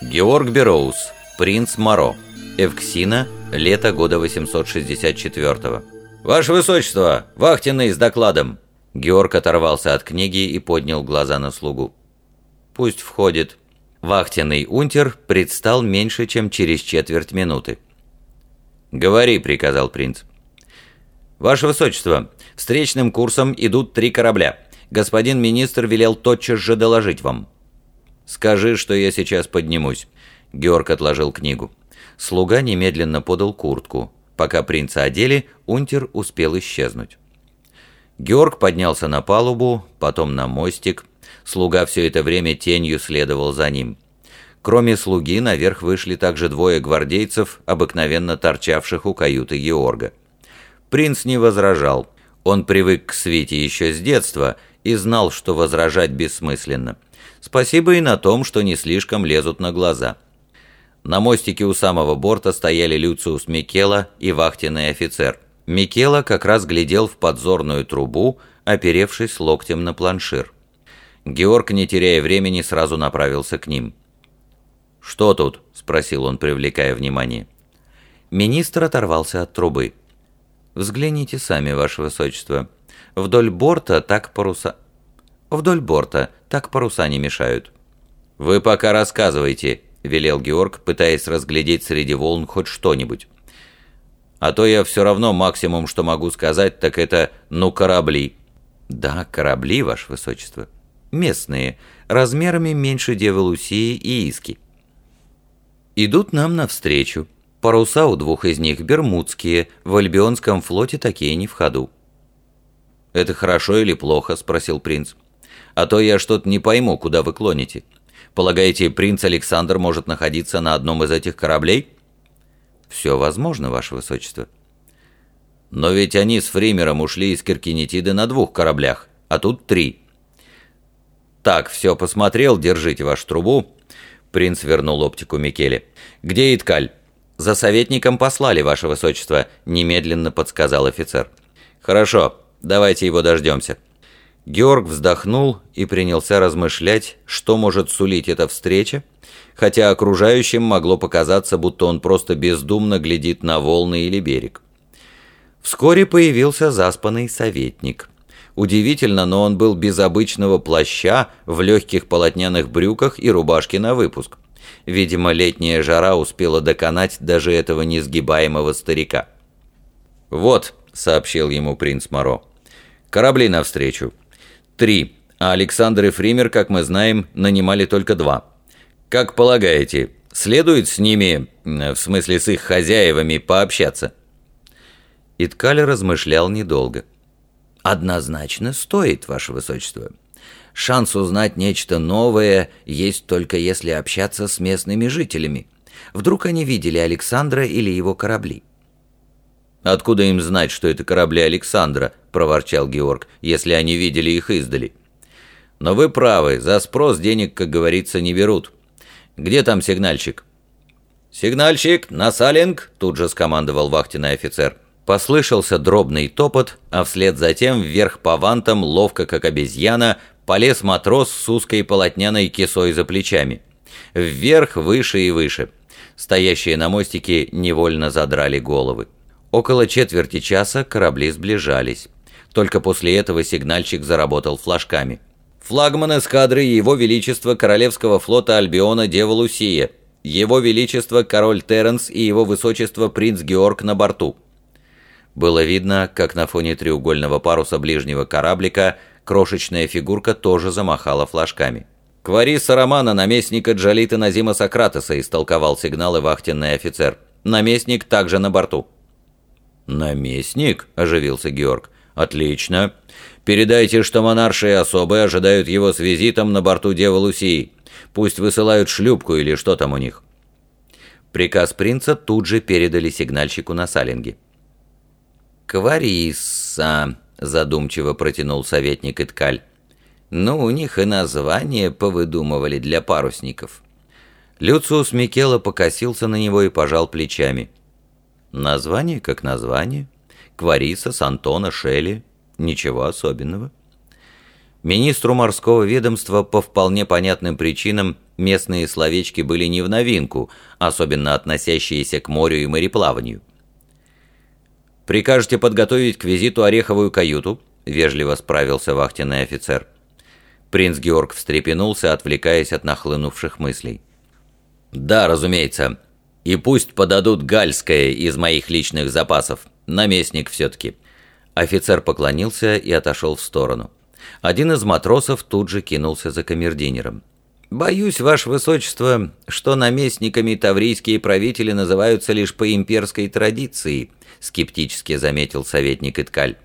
Георг Бероуз, принц Моро, Эвксина, лето года 864 -го. «Ваше Высочество, вахтенный с докладом!» Георг оторвался от книги и поднял глаза на слугу. «Пусть входит». Вахтенный унтер предстал меньше, чем через четверть минуты. «Говори», — приказал принц. «Ваше Высочество, встречным курсом идут три корабля. Господин министр велел тотчас же доложить вам». «Скажи, что я сейчас поднимусь». Георг отложил книгу. Слуга немедленно подал куртку. Пока принца одели, унтер успел исчезнуть. Георг поднялся на палубу, потом на мостик. Слуга все это время тенью следовал за ним. Кроме слуги, наверх вышли также двое гвардейцев, обыкновенно торчавших у каюты Георга. Принц не возражал. Он привык к свите еще с детства и знал, что возражать бессмысленно. Спасибо и на том, что не слишком лезут на глаза. На мостике у самого борта стояли Люциус Микела и вахтенный офицер. Микела как раз глядел в подзорную трубу, оперевшись локтем на планшир. Георг, не теряя времени, сразу направился к ним. «Что тут?» – спросил он, привлекая внимание. Министр оторвался от трубы. «Взгляните сами, ваше высочество. Вдоль борта так паруса...» «Вдоль борта так паруса не мешают». «Вы пока рассказывайте», — велел Георг, пытаясь разглядеть среди волн хоть что-нибудь. «А то я все равно максимум, что могу сказать, так это «ну корабли». «Да, корабли, ваше высочество. Местные, размерами меньше Девы Лусии и Иски. Идут нам навстречу. Паруса у двух из них бермудские, в Альбионском флоте такие не в ходу». «Это хорошо или плохо?» — спросил принц. «А то я что-то не пойму, куда вы клоните». Полагаете, принц Александр может находиться на одном из этих кораблей? Все возможно, ваше высочество. Но ведь они с Фримером ушли из Киркинетиды на двух кораблях, а тут три. Так, все посмотрел, держите вашу трубу. Принц вернул оптику Микеле. Где Иткаль? За советником послали, ваше высочество, немедленно подсказал офицер. Хорошо, давайте его дождемся. Георг вздохнул и принялся размышлять, что может сулить эта встреча, хотя окружающим могло показаться, будто он просто бездумно глядит на волны или берег. Вскоре появился заспанный советник. Удивительно, но он был без обычного плаща, в легких полотняных брюках и рубашке на выпуск. Видимо, летняя жара успела доконать даже этого несгибаемого старика. «Вот», — сообщил ему принц Моро, — «корабли навстречу. Три. А Александр и Фример, как мы знаем, нанимали только два. Как полагаете, следует с ними, в смысле с их хозяевами, пообщаться?» Иткаль размышлял недолго. «Однозначно стоит, Ваше Высочество. Шанс узнать нечто новое есть только если общаться с местными жителями. Вдруг они видели Александра или его корабли. «Откуда им знать, что это корабли Александра?» – проворчал Георг, – «если они видели их издали». «Но вы правы, за спрос денег, как говорится, не берут. Где там сигнальщик?» «Сигнальщик, на салинг!» – тут же скомандовал вахтенный офицер. Послышался дробный топот, а вслед за тем вверх по вантам, ловко как обезьяна, полез матрос с узкой полотняной кисой за плечами. Вверх, выше и выше. Стоящие на мостике невольно задрали головы. Около четверти часа корабли сближались. Только после этого сигнальщик заработал флажками. «Флагман эскадры Его Величества Королевского флота Альбиона Дева Лусия, Его Величество Король Терренс и Его Высочество Принц Георг на борту». Было видно, как на фоне треугольного паруса ближнего кораблика крошечная фигурка тоже замахала флажками. «Квариса Романа, наместника Джалита Назима Сократеса», истолковал сигналы вахтенный офицер. «Наместник также на борту». «Наместник?» – оживился Георг. «Отлично. Передайте, что монаршие особы ожидают его с визитом на борту Девы Лусии. Пусть высылают шлюпку или что там у них». Приказ принца тут же передали сигнальщику на салинге. «Кварисса», – задумчиво протянул советник Иткаль. «Ну, у них и название повыдумывали для парусников». Люциус Микела покосился на него и пожал плечами. Название как название. Квариса, Сантона, Шелли. Ничего особенного. Министру морского ведомства по вполне понятным причинам местные словечки были не в новинку, особенно относящиеся к морю и мореплаванию. «Прикажете подготовить к визиту ореховую каюту?» – вежливо справился вахтенный офицер. Принц Георг встрепенулся, отвлекаясь от нахлынувших мыслей. «Да, разумеется. И пусть подадут гальское из моих личных запасов. Наместник все-таки». Офицер поклонился и отошел в сторону. Один из матросов тут же кинулся за камердинером. «Боюсь, ваше высочество, что наместниками таврийские правители называются лишь по имперской традиции», скептически заметил советник Иткаль.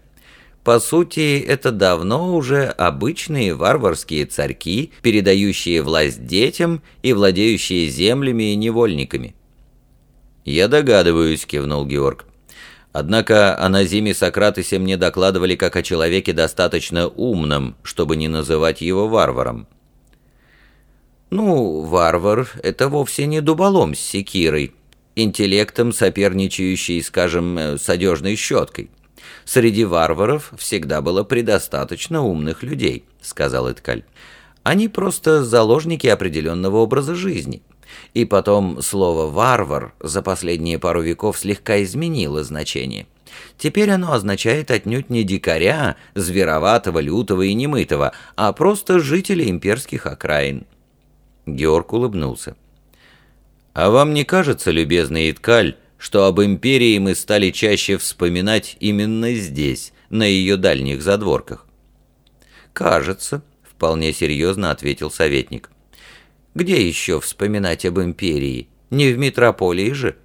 По сути, это давно уже обычные варварские царьки, передающие власть детям и владеющие землями и невольниками. «Я догадываюсь», — кивнул Георг. Однако о Назиме Сократесе мне докладывали как о человеке достаточно умном, чтобы не называть его варваром. Ну, варвар — это вовсе не дуболом с секирой, интеллектом, соперничающий, скажем, э, с одежной щеткой. Среди варваров всегда было предостаточно умных людей, сказал Эткаль. Они просто заложники определенного образа жизни. И потом слово «варвар» за последние пару веков слегка изменило значение. Теперь оно означает отнюдь не дикаря, звероватого, лютого и немытого, а просто жителя имперских окраин. Георг улыбнулся. «А вам не кажется, любезный Иткаль, что об империи мы стали чаще вспоминать именно здесь, на ее дальних задворках?» «Кажется», — вполне серьезно ответил советник. Где еще вспоминать об империи? Не в метрополии же.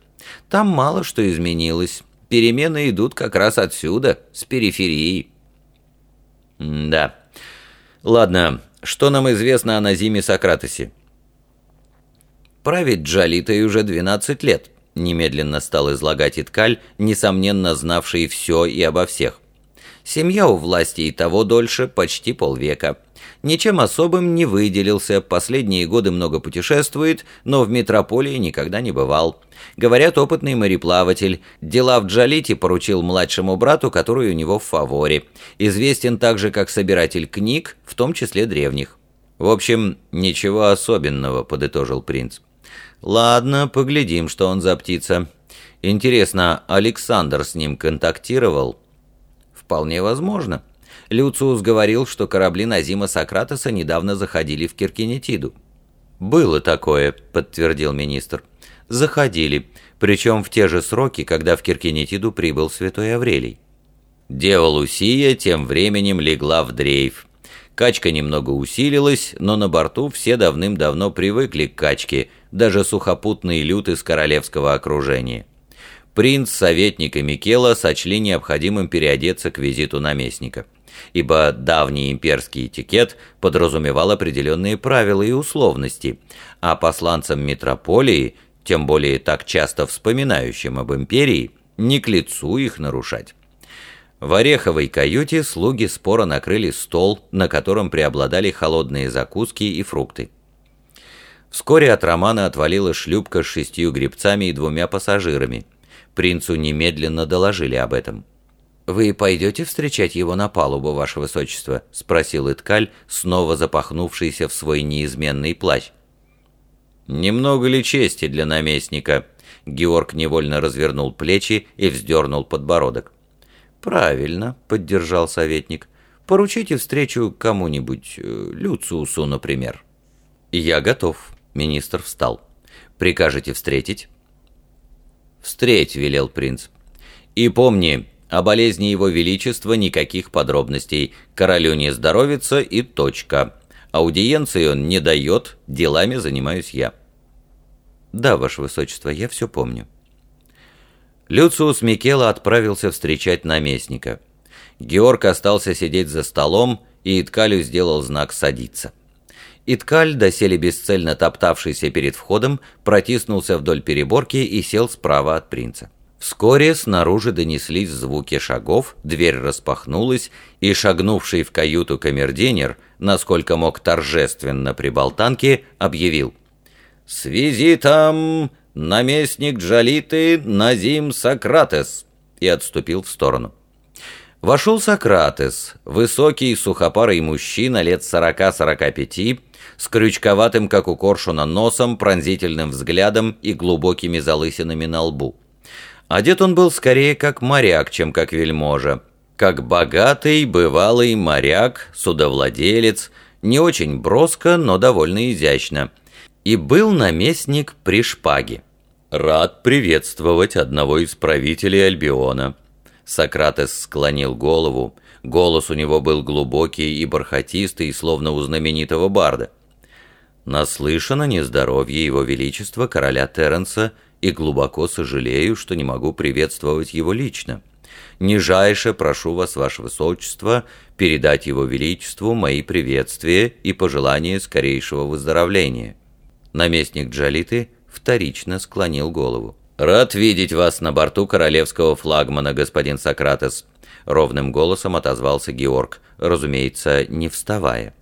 Там мало что изменилось. Перемены идут как раз отсюда, с периферии. М да. Ладно, что нам известно о Назиме Сократосе? Править Джалитой уже 12 лет, немедленно стал излагать Иткаль, несомненно знавший все и обо всех. Семья у власти и того дольше, почти полвека. Ничем особым не выделился, последние годы много путешествует, но в метрополии никогда не бывал. Говорят, опытный мореплаватель. Дела в Джалите поручил младшему брату, который у него в фаворе. Известен также как собиратель книг, в том числе древних. «В общем, ничего особенного», — подытожил принц. «Ладно, поглядим, что он за птица. Интересно, Александр с ним контактировал?» «Вполне возможно». Люциус говорил, что корабли Назима Сократоса недавно заходили в Киркинетиду. «Было такое», — подтвердил министр. «Заходили, причем в те же сроки, когда в Киркинетиду прибыл святой Аврелий». Дева Лусия тем временем легла в дрейф. Качка немного усилилась, но на борту все давным-давно привыкли к качке, даже сухопутные люты из королевского окружения. Принц, советник и Микела сочли необходимым переодеться к визиту наместника ибо давний имперский этикет подразумевал определенные правила и условности, а посланцам метрополии, тем более так часто вспоминающим об империи, не к лицу их нарушать. В Ореховой каюте слуги споро накрыли стол, на котором преобладали холодные закуски и фрукты. Вскоре от Романа отвалила шлюпка с шестью гребцами и двумя пассажирами. Принцу немедленно доложили об этом. «Вы пойдете встречать его на палубу, ваше высочество?» — спросил Иткаль, снова запахнувшийся в свой неизменный плащ. «Немного ли чести для наместника?» Георг невольно развернул плечи и вздернул подбородок. «Правильно», — поддержал советник. «Поручите встречу кому-нибудь, э, Люциусу, например». «Я готов», — министр встал. «Прикажете встретить?» «Встреть», — велел принц. «И помни, о болезни его величества никаких подробностей. Королю не здоровится и точка. Аудиенции он не дает, делами занимаюсь я. Да, ваше высочество, я все помню. Люциус Микела отправился встречать наместника. Георг остался сидеть за столом, и Иткалю сделал знак «садиться». Иткаль, доселе бесцельно топтавшийся перед входом, протиснулся вдоль переборки и сел справа от принца. Вскоре снаружи донеслись звуки шагов, дверь распахнулась, и шагнувший в каюту камердинер, насколько мог торжественно при болтанке, объявил «С визитом наместник Джалиты Назим Сократес» и отступил в сторону. Вошел Сократес, высокий сухопарый мужчина лет 40-45, с крючковатым, как у коршуна, носом, пронзительным взглядом и глубокими залысинами на лбу. Одет он был скорее как моряк, чем как вельможа. Как богатый, бывалый моряк, судовладелец, не очень броско, но довольно изящно. И был наместник при шпаге. «Рад приветствовать одного из правителей Альбиона». Сократес склонил голову. Голос у него был глубокий и бархатистый, словно у знаменитого барда. Наслышано нездоровье его величества короля Терренса и глубоко сожалею, что не могу приветствовать его лично. Нижайше прошу вас, ваше высочество, передать его величеству мои приветствия и пожелания скорейшего выздоровления». Наместник Джалиты вторично склонил голову. «Рад видеть вас на борту королевского флагмана, господин Сократес», — ровным голосом отозвался Георг, разумеется, не вставая.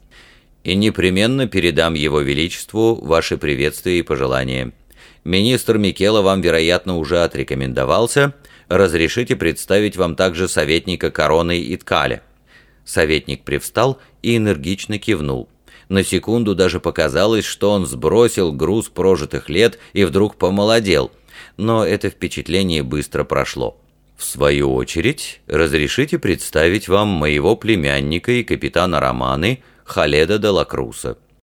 «И непременно передам его величеству ваши приветствия и пожелания. Министр Микела вам, вероятно, уже отрекомендовался. Разрешите представить вам также советника короны и ткаля». Советник привстал и энергично кивнул. На секунду даже показалось, что он сбросил груз прожитых лет и вдруг помолодел — но это впечатление быстро прошло. В свою очередь, разрешите представить вам моего племянника и капитана Романы Халеда де Лакруса.